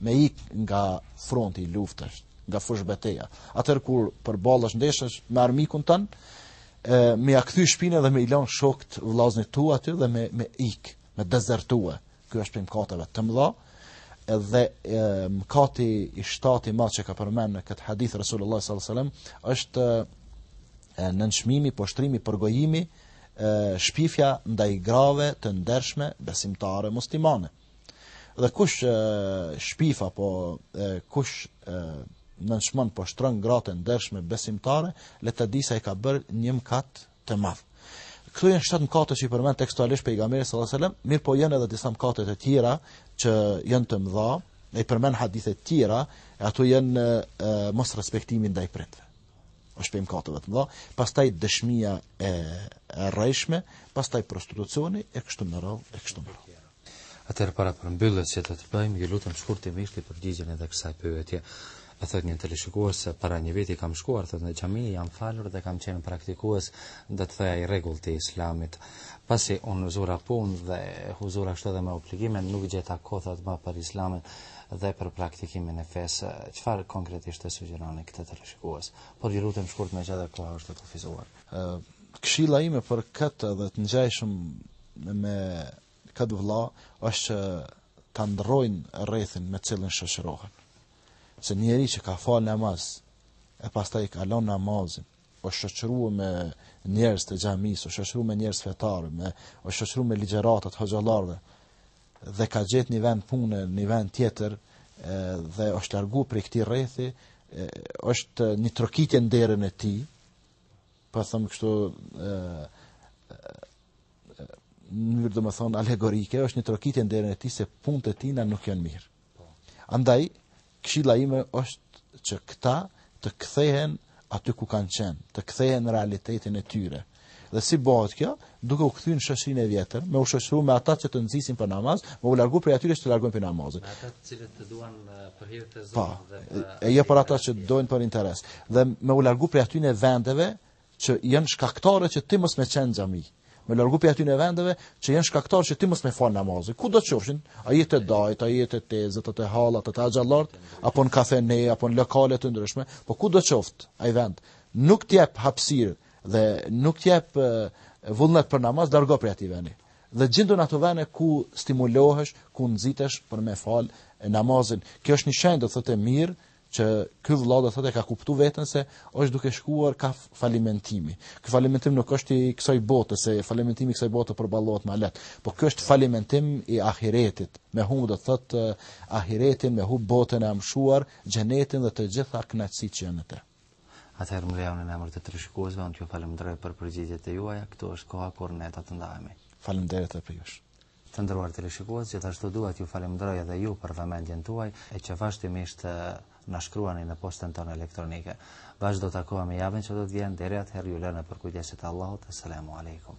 me ik nga fronti i luftës, nga fushbeteja. Atër kur përballesh, ndeshesh me armikun tën, me ja kthy shpinën dhe me i lan shokt vllaznit tu aty dhe me, me ik, me dezertue. Kjo është prej mkateve të mëdha, dhe e, mkati i shtatë i madh që ka përmend në këtë hadith Resulullah s.a.s. është nënçmimi, poshtrimi, përgojimi, shpifja ndaj grave të ndershme besimtare muslimane. Dhe kush e, shpif apo e, kush e, nënçmon poshtron gratë e ndershme besimtare, le të di se ai ka bërë një mëkat të madh. Këto janë shtatë mëkate që i përmend tekstualisht pejgamberi sallallahu alajhi wasallam, mirëpo janë edhe disa mëkate të tjera që janë të mëdha, që i përmend në hadithe të tjera, e ato janë mosrespektimi ndaj prindve. Është prej mëkateve të mëdha, pastaj dëshmia e, e rrejshme, pastaj prostitucioni e kështu me radhë, e kështu me radhë. Atëherë para përmbylljes që do të bëjmë, ju lutem shkurtimisht të përgjigjeni edhe kësaj pyetje. E thotë një televizikues se para një viti kam shkuar thotë në xhami, jam falur dhe kam qenë praktikues, do të thoya i rregullt i Islamit. Pasi unë zura punë dhe u zura kështu edhe me obligime, nuk gjeta kohë thotë më për Islamin dhe për praktikimin e fesë. Çfarë konkretisht i sugjeroni këtë televizikues? Por ju lutem shkurt meqë koha është e kufizuar. Këshilla ime për këtë dhe të ngjajshëm me këtë vëlla është që ta ndrojnë rrethin me cilin shoqërohen. Se njeri që ka fal namaz e pastaj ka lënë namazin, u shoqërua me njerëz të xhamisë, u shoqërua me njerëz fetarë, me u shoqërua me ligjërata të hoxhallarëve dhe ka gjetë një vend pune, një vend tjetër e, dhe është largu prej këtij rrethi, është një trokitje në derën e tij, po themi kështu e, e, në mënyrë domethënë alegorike, është një trokitje në derën e tij se punët e tina nuk janë mirë. Andaj, këshilla ime është që këta të kthehen aty ku kanë qenë, të kthehen në realitetin e tyre. Dhe si bëhet kjo? duke u kthy në shoqërinë e vjetër, me u shoqëruar me ata që të nxisin për namaz, me u largu prej atyre që të largojnë prej namazit. Ata të cilët të duan për hir të Zotit po, dhe për e jo për ata që doin për interes. Dhe me u largu prej atyre vendeve që janë shkaktarë që ti mos me qenë n'xhami. Me largu prej atyre vendeve që janë shkaktarë që ti mos me fal namazin. Kudo qofshin? A je te dajt, a je te tezet, a te hallat, a te xhaxhallart, apo në kafene, apo në lokale të ndryshme, po kudo qoftë ai vend? Nuk të jep hapësirë Dhe nuk të jep vullnet për namaz, largu prej atij vendi. Dhe gjindu në ato vene ku stimulohesh, ku nxitesh për me fal namazin. Kjo është një shenjë, do të thotë e mirë, që ky vëlla do thotë ka kuptuar veten se është duke shkuar kah falimentimi. Ky falimentim nuk është i kësaj bote, se falimentimi i kësaj bote përballohet më lehtë, por ky është falimentim i ahiretit. Me humb do të thotë ahiretin, me humb botën e amshuar, xhenetin dhe të gjitha kënaqësitë që janë n'të. Atëherë më lejoni në emër të teleshikuesve, unë t'ju falemnderoj për përgjigjet e juaja, kjo është koha kur ne do të ndahemi. Faleminderit edhe për ju. Të nderuar teleshikues, gjithashtu dua t'ju falemnderoj edhe ju për vëmendjen tuaj e që vazhdimisht na shkruani në postën tonë elektronike. Bashkë do të takohemi javën që do të vjen, deri atëherë ju lë nën përkujdesjen e Allahut. Asalamu alaykum.